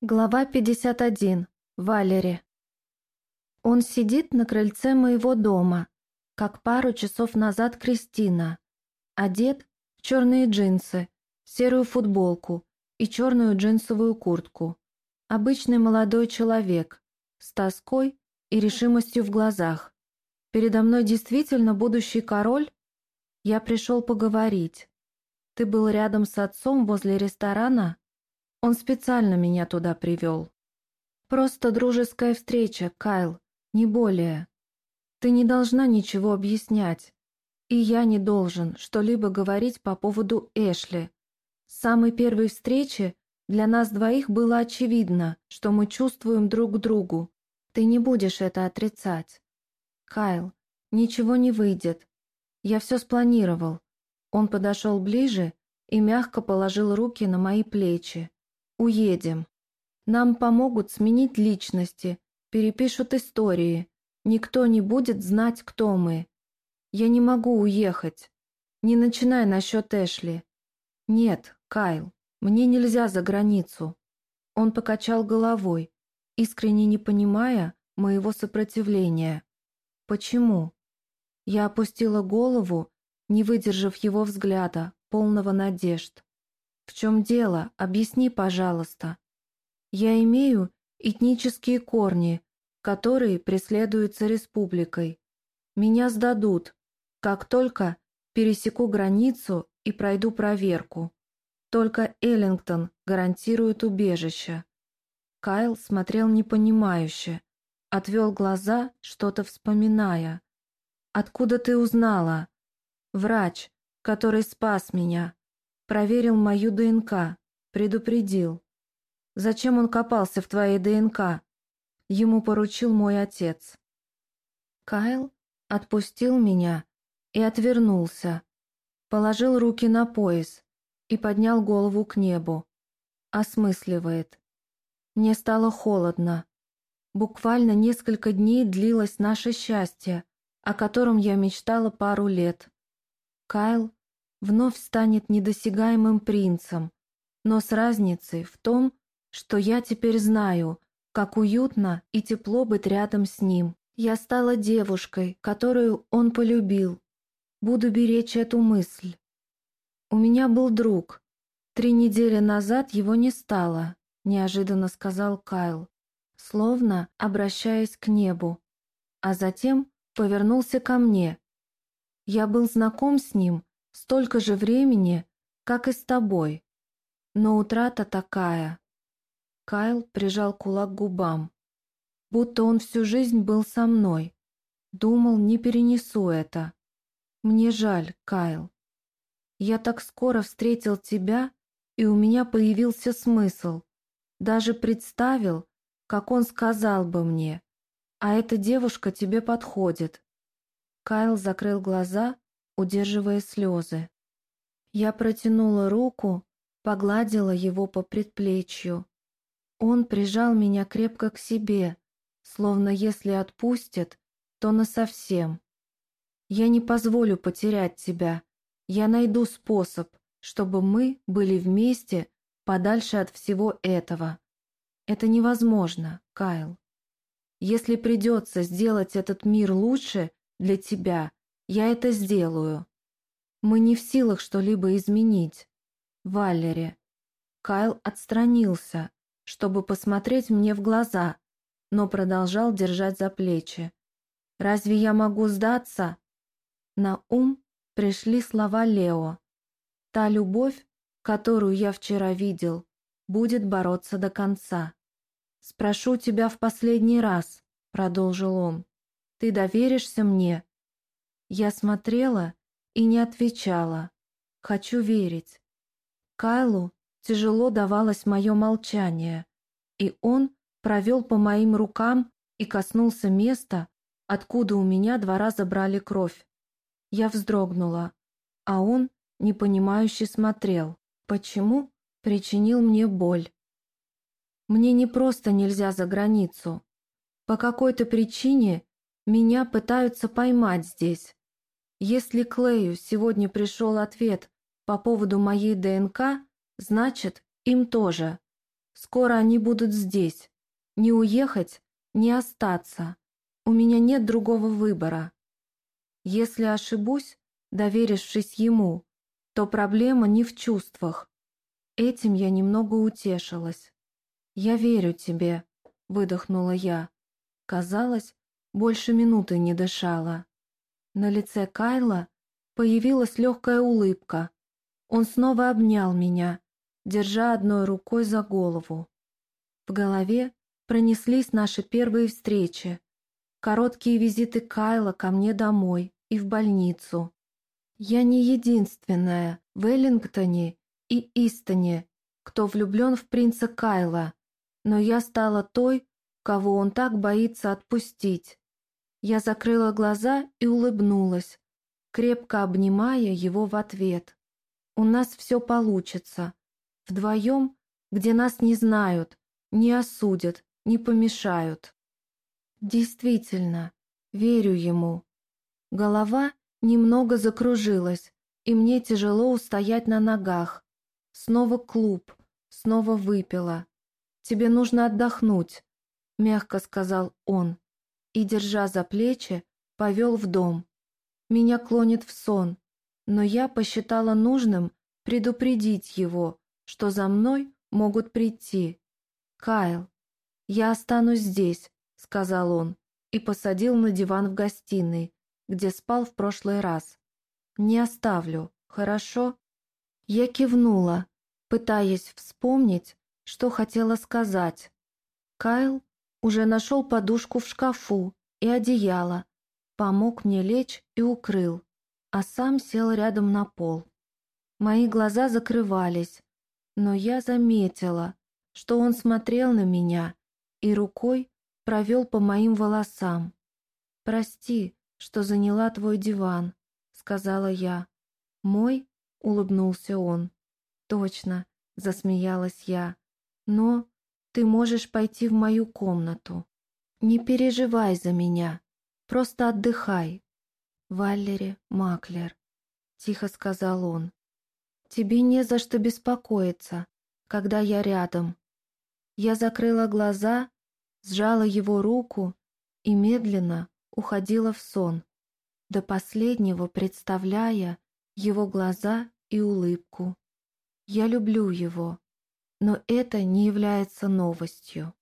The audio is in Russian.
Глава 51. Валери. Он сидит на крыльце моего дома, как пару часов назад Кристина. Одет в черные джинсы, серую футболку и черную джинсовую куртку. Обычный молодой человек, с тоской и решимостью в глазах. Передо мной действительно будущий король? Я пришел поговорить. Ты был рядом с отцом возле ресторана? Он специально меня туда привел. Просто дружеская встреча, Кайл, не более. Ты не должна ничего объяснять. И я не должен что-либо говорить по поводу Эшли. С самой первой встречи для нас двоих было очевидно, что мы чувствуем друг к другу. Ты не будешь это отрицать. Кайл, ничего не выйдет. Я все спланировал. Он подошел ближе и мягко положил руки на мои плечи. Уедем. Нам помогут сменить личности, перепишут истории. Никто не будет знать, кто мы. Я не могу уехать. Не начинай насчет Эшли. Нет, Кайл, мне нельзя за границу. Он покачал головой, искренне не понимая моего сопротивления. Почему? Я опустила голову, не выдержав его взгляда, полного надежд. «В чем дело? Объясни, пожалуйста». «Я имею этнические корни, которые преследуются республикой. Меня сдадут, как только пересеку границу и пройду проверку. Только Эллингтон гарантирует убежище». Кайл смотрел непонимающе, отвел глаза, что-то вспоминая. «Откуда ты узнала?» «Врач, который спас меня. Проверил мою ДНК, предупредил. Зачем он копался в твоей ДНК? Ему поручил мой отец. Кайл отпустил меня и отвернулся, положил руки на пояс и поднял голову к небу. Осмысливает. Мне стало холодно. Буквально несколько дней длилось наше счастье, о котором я мечтала пару лет. Кайл вновь станет недосягаемым принцем, но с разницей в том, что я теперь знаю, как уютно и тепло быть рядом с ним. Я стала девушкой, которую он полюбил. Буду беречь эту мысль. У меня был друг. Три недели назад его не стало, неожиданно сказал Кайл, словно обращаясь к небу, а затем повернулся ко мне. Я был знаком с ним столько же времени, как и с тобой. Но утрата такая. Кайл прижал кулак к губам. Будто он всю жизнь был со мной. Думал, не перенесу это. Мне жаль, Кайл. Я так скоро встретил тебя, и у меня появился смысл. Даже представил, как он сказал бы мне, а эта девушка тебе подходит. Кайл закрыл глаза удерживая слезы. Я протянула руку, погладила его по предплечью. Он прижал меня крепко к себе, словно если отпустит, то насовсем. Я не позволю потерять тебя. Я найду способ, чтобы мы были вместе подальше от всего этого. Это невозможно, Кайл. Если придется сделать этот мир лучше для тебя, я это сделаю. Мы не в силах что-либо изменить. Валери. Кайл отстранился, чтобы посмотреть мне в глаза, но продолжал держать за плечи. «Разве я могу сдаться?» На ум пришли слова Лео. «Та любовь, которую я вчера видел, будет бороться до конца». «Спрошу тебя в последний раз», — продолжил он. «Ты доверишься мне?» Я смотрела и не отвечала. Хочу верить. Кайлу тяжело давалось мое молчание, и он провел по моим рукам и коснулся места, откуда у меня два раза брали кровь. Я вздрогнула, а он непонимающе смотрел, почему причинил мне боль. Мне не просто нельзя за границу. По какой-то причине меня пытаются поймать здесь. Если Клею сегодня пришел ответ по поводу моей ДНК, значит, им тоже. Скоро они будут здесь. Не уехать, не остаться. У меня нет другого выбора. Если ошибусь, доверившись ему, то проблема не в чувствах. Этим я немного утешилась. «Я верю тебе», — выдохнула я. Казалось, больше минуты не дышала. На лице Кайла появилась легкая улыбка. Он снова обнял меня, держа одной рукой за голову. В голове пронеслись наши первые встречи, короткие визиты Кайла ко мне домой и в больницу. Я не единственная в Эллингтоне и Истоне, кто влюблен в принца Кайла, но я стала той, кого он так боится отпустить. Я закрыла глаза и улыбнулась, крепко обнимая его в ответ. У нас все получится. Вдвоем, где нас не знают, не осудят, не помешают. Действительно, верю ему. Голова немного закружилась, и мне тяжело устоять на ногах. Снова клуб, снова выпила. Тебе нужно отдохнуть, мягко сказал он и, держа за плечи, повел в дом. Меня клонит в сон, но я посчитала нужным предупредить его, что за мной могут прийти. «Кайл, я останусь здесь», — сказал он, и посадил на диван в гостиной, где спал в прошлый раз. «Не оставлю, хорошо?» Я кивнула, пытаясь вспомнить, что хотела сказать. Кайл уже нашел подушку в шкафу и одеяло, помог мне лечь и укрыл, а сам сел рядом на пол. Мои глаза закрывались, но я заметила, что он смотрел на меня и рукой провел по моим волосам. «Прости, что заняла твой диван», — сказала я. «Мой?» — улыбнулся он. «Точно», — засмеялась я. «Но ты можешь пойти в мою комнату. Не переживай за меня, просто отдыхай. Валери Маклер, тихо сказал он. Тебе не за что беспокоиться, когда я рядом. Я закрыла глаза, сжала его руку и медленно уходила в сон, до последнего представляя его глаза и улыбку. Я люблю его но это не является новостью.